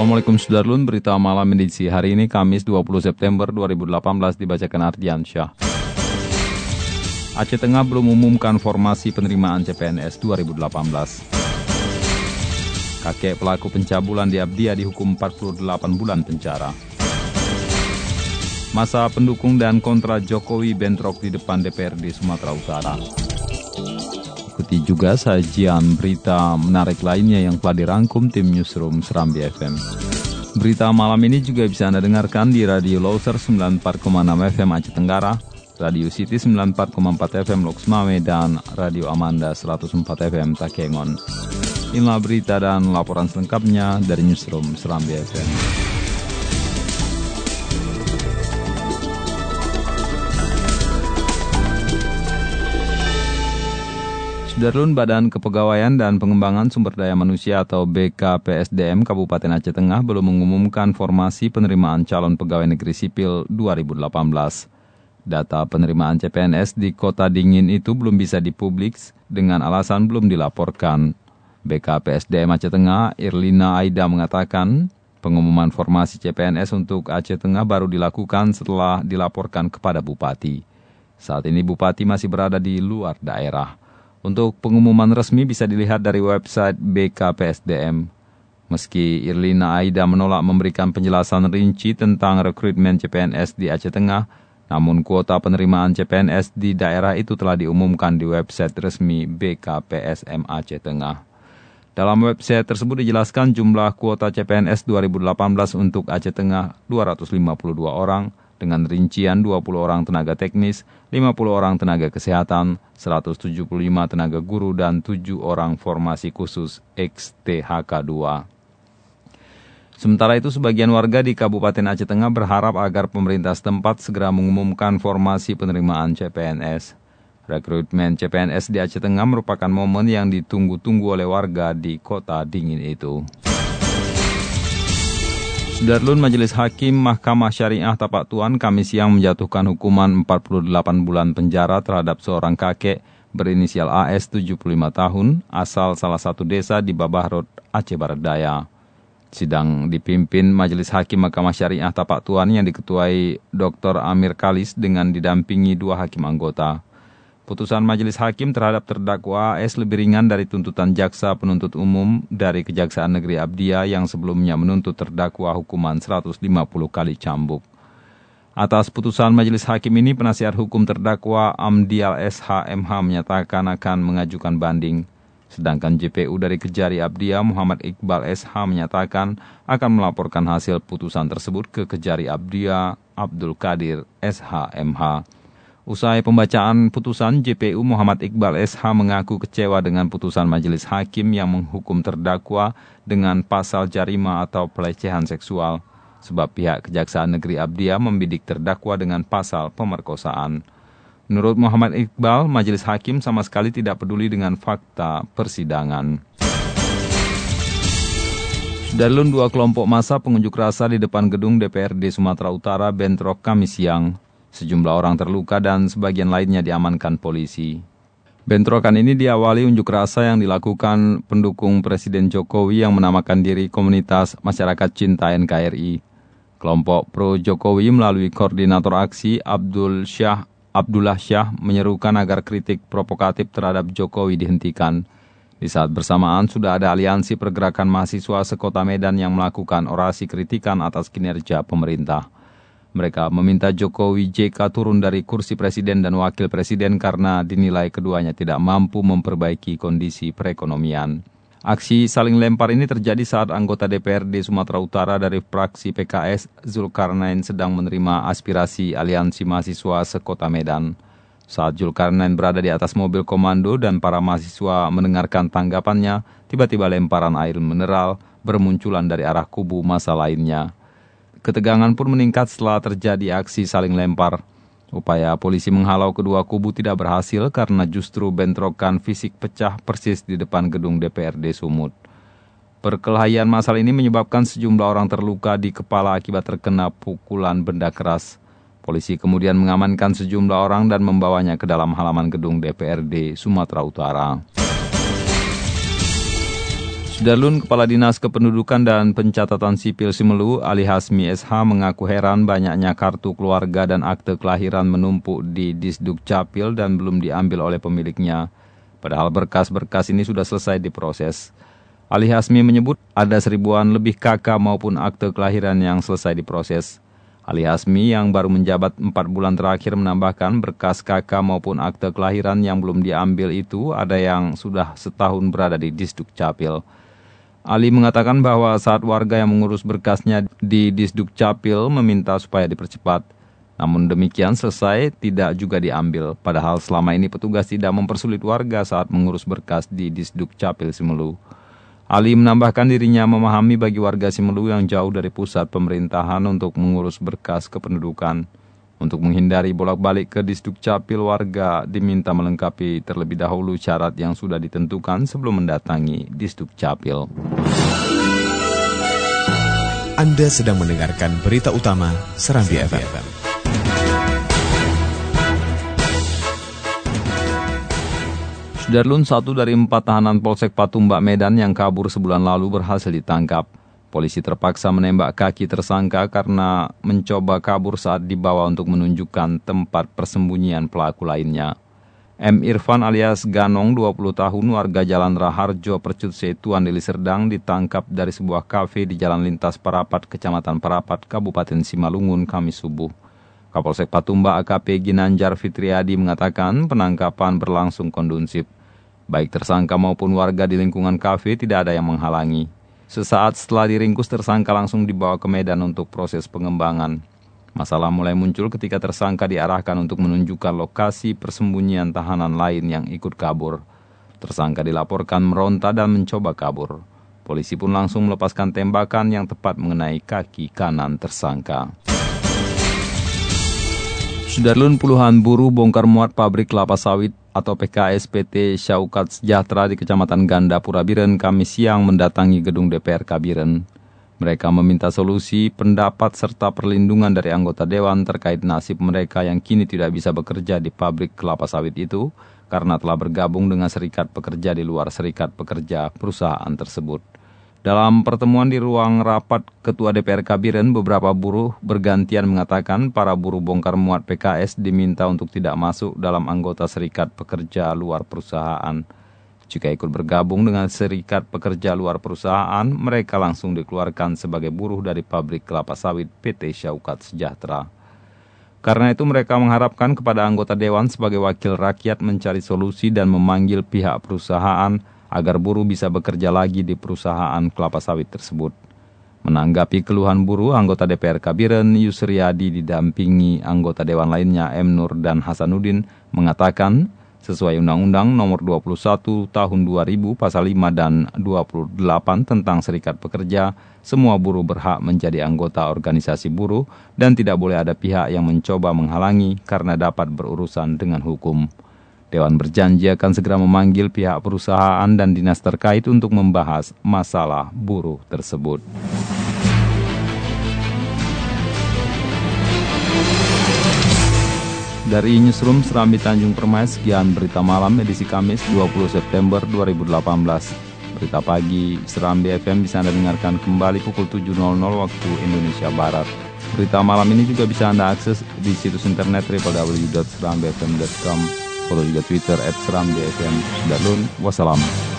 Assalamualaikum Sudarlun, berita malam edisi hari ini Kamis 20 September 2018 dibacakan Ardian Syah. Aceh Tengah belum umumkan formasi penerimaan CPNS 2018. Kakek pelaku pencabulan di Abdia dihukum 48 bulan penjara. Masa pendukung dan kontra Jokowi bentrok di depan DPRD Sumatera Utara. Ikuti juga sajian berita menarik lainnya yang telah dirangkum tim Newsroom Serambi FM. Berita malam ini juga bisa Anda dengarkan di Radio Loser 94,6 FM Aceh Tenggara, Radio City 94,4 FM Loks Mame, dan Radio Amanda 104 FM Takengon. Inilah berita dan laporan selengkapnya dari Newsroom Serambi FM. Sudarlun Badan Kepegawaian dan Pengembangan Sumber Daya Manusia atau BKPSDM Kabupaten Aceh Tengah belum mengumumkan formasi penerimaan calon pegawai negeri sipil 2018. Data penerimaan CPNS di kota dingin itu belum bisa dipublik dengan alasan belum dilaporkan. BKPSDM Aceh Tengah, Irlina Aida mengatakan, pengumuman formasi CPNS untuk Aceh Tengah baru dilakukan setelah dilaporkan kepada Bupati. Saat ini Bupati masih berada di luar daerah. Untuk pengumuman resmi bisa dilihat dari website BKPSDM. Meski Irlina Aida menolak memberikan penjelasan rinci tentang rekrutmen CPNS di Aceh Tengah, namun kuota penerimaan CPNS di daerah itu telah diumumkan di website resmi BKPSM Aceh Tengah. Dalam website tersebut dijelaskan jumlah kuota CPNS 2018 untuk Aceh Tengah 252 orang, dengan rincian 20 orang tenaga teknis, 50 orang tenaga kesehatan, 175 tenaga guru, dan 7 orang formasi khusus XTHK2. Sementara itu, sebagian warga di Kabupaten Aceh Tengah berharap agar pemerintah setempat segera mengumumkan formasi penerimaan CPNS. Rekrutmen CPNS di Aceh Tengah merupakan momen yang ditunggu-tunggu oleh warga di kota dingin itu. Sudarlun Majelis Hakim Mahkamah Syariah Tapak Tuan kami siang menjatuhkan hukuman 48 bulan penjara terhadap seorang kakek berinisial AS 75 tahun asal salah satu desa di Babah Road, Aceh Barat Daya. Sidang dipimpin Majelis Hakim Mahkamah Syariah Tapak Tuan yang diketuai Dr. Amir Kalis dengan didampingi dua hakim anggota. Putusan Majelis Hakim terhadap terdakwa AS lebih ringan dari tuntutan jaksa penuntut umum dari Kejaksaan Negeri Abdia yang sebelumnya menuntut terdakwa hukuman 150 kali cambuk. Atas putusan Majelis Hakim ini, penasihat hukum terdakwa Amdial SHMH menyatakan akan mengajukan banding. Sedangkan JPU dari Kejari Abdia Muhammad Iqbal SH menyatakan akan melaporkan hasil putusan tersebut ke Kejari Abdia Abdul Qadir SHMH. Usai pembacaan putusan, JPU Muhammad Iqbal SH mengaku kecewa dengan putusan majelis hakim yang menghukum terdakwa dengan pasal jarima atau pelecehan seksual, sebab pihak Kejaksaan Negeri Abdia membidik terdakwa dengan pasal pemerkosaan. Menurut Muhammad Iqbal, majelis hakim sama sekali tidak peduli dengan fakta persidangan. Dalun dua kelompok massa pengunjuk rasa di depan gedung DPRD Sumatera Utara bentrok Kamis siang. Sejumlah orang terluka dan sebagian lainnya diamankan polisi. Bentrokan ini diawali unjuk rasa yang dilakukan pendukung Presiden Jokowi yang menamakan diri Komunitas Masyarakat Cinta NKRI. Kelompok pro Jokowi melalui koordinator aksi Abdul Syah Abdullah Syah menyerukan agar kritik provokatif terhadap Jokowi dihentikan. Di saat bersamaan sudah ada aliansi pergerakan mahasiswa sekota Medan yang melakukan orasi kritikan atas kinerja pemerintah. Mereka meminta Jokowi JK turun dari kursi presiden dan wakil presiden karena dinilai keduanya tidak mampu memperbaiki kondisi perekonomian. Aksi saling lempar ini terjadi saat anggota DPRD Sumatera Utara dari fraksi PKS Zulkarnain sedang menerima aspirasi aliansi mahasiswa sekota Medan. Saat Julkarnain berada di atas mobil komando dan para mahasiswa mendengarkan tanggapannya, tiba-tiba lemparan air mineral bermunculan dari arah kubu masa lainnya. Ketegangan pun meningkat setelah terjadi aksi saling lempar. Upaya polisi menghalau kedua kubu tidak berhasil karena justru bentrokan fisik pecah persis di depan gedung DPRD Sumut. Perkelahian masal ini menyebabkan sejumlah orang terluka di kepala akibat terkena pukulan benda keras. Polisi kemudian mengamankan sejumlah orang dan membawanya ke dalam halaman gedung DPRD Sumatera Utara. Sudarlun Kepala Dinas Kependudukan dan Pencatatan Sipil Simelu, Ali Hasmi SH mengaku heran banyaknya kartu keluarga dan akte kelahiran menumpuk di Disduk Capil dan belum diambil oleh pemiliknya. Padahal berkas-berkas ini sudah selesai diproses. Ali Hasmi menyebut ada seribuan lebih kakak maupun akte kelahiran yang selesai diproses. Ali Hasmi yang baru menjabat 4 bulan terakhir menambahkan berkas kakak maupun akte kelahiran yang belum diambil itu ada yang sudah setahun berada di Disduk Capil. Ali mengatakan bahwa saat warga yang mengurus berkasnya di Disduk Capil meminta supaya dipercepat. Namun demikian selesai tidak juga diambil, padahal selama ini petugas tidak mempersulit warga saat mengurus berkas di Disduk Capil Simelu. Ali menambahkan dirinya memahami bagi warga Simelu yang jauh dari pusat pemerintahan untuk mengurus berkas kependudukan. Untuk menghindari bolak-balik ke Disduk Capil, warga diminta melengkapi terlebih dahulu syarat yang sudah ditentukan sebelum mendatangi Disduk Capil. Anda sedang mendengarkan berita utama Serambi FM. Sudarlun, satu dari empat tahanan Polsek Patumbak Medan yang kabur sebulan lalu berhasil ditangkap. Polisi terpaksa menembak kaki tersangka karena mencoba kabur saat dibawa untuk menunjukkan tempat persembunyian pelaku lainnya. M. Irfan alias Ganong, 20 tahun, warga Jalan Raharjo, Percut Setuan, Deli Serdang, ditangkap dari sebuah kafe di Jalan Lintas Parapat, Kecamatan Parapat, Kabupaten Simalungun, Kamis subuh. Kapolsek Patumba AKP Ginanjar Fitriadi mengatakan penangkapan berlangsung kondusif. Baik tersangka maupun warga di lingkungan kafe tidak ada yang menghalangi. Sesaat setelah diringkus, tersangka langsung dibawa ke Medan untuk proses pengembangan. Masalah mulai muncul ketika tersangka diarahkan untuk menunjukkan lokasi persembunyian tahanan lain yang ikut kabur. Tersangka dilaporkan meronta dan mencoba kabur. Polisi pun langsung melepaskan tembakan yang tepat mengenai kaki kanan tersangka. Sudarlun puluhan buruh bongkar muat pabrik kelapa sawit atau PKS PT Syaukat Sejahtera di Kecamatan Gandapura Biren kami siang mendatangi gedung DPR Kabiren. Mereka meminta solusi, pendapat, serta perlindungan dari anggota Dewan terkait nasib mereka yang kini tidak bisa bekerja di pabrik kelapa sawit itu karena telah bergabung dengan serikat pekerja di luar serikat pekerja perusahaan tersebut. Dalam pertemuan di ruang rapat Ketua DPR Kabiren, beberapa buruh bergantian mengatakan para buruh bongkar muat PKS diminta untuk tidak masuk dalam anggota serikat pekerja luar perusahaan. Jika ikut bergabung dengan serikat pekerja luar perusahaan, mereka langsung dikeluarkan sebagai buruh dari pabrik kelapa sawit PT Syaukat Sejahtera. Karena itu mereka mengharapkan kepada anggota Dewan sebagai wakil rakyat mencari solusi dan memanggil pihak perusahaan agar buruh bisa bekerja lagi di perusahaan kelapa sawit tersebut. Menanggapi keluhan buruh, anggota DPR Kabiren Yusriyadi didampingi anggota dewan lainnya M. Nur dan Hasanuddin mengatakan sesuai Undang-Undang Nomor 21 Tahun 2000 Pasal 5 dan 28 tentang Serikat Pekerja, semua buruh berhak menjadi anggota organisasi buruh dan tidak boleh ada pihak yang mencoba menghalangi karena dapat berurusan dengan hukum. Dewan berjanji akan segera memanggil pihak perusahaan dan dinas terkait untuk membahas masalah buruh tersebut. Dari Newsroom Serambi Tanjung Permai, sekian berita malam edisi Kamis 20 September 2018. Berita pagi Serambi FM bisa Anda dengarkan kembali pukul 7.00 waktu Indonesia Barat. Berita malam ini juga bisa Anda akses di situs internet www.serambifm.com follow juga Twitter Seram. Darulun, wassalam.